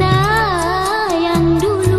sayang dulu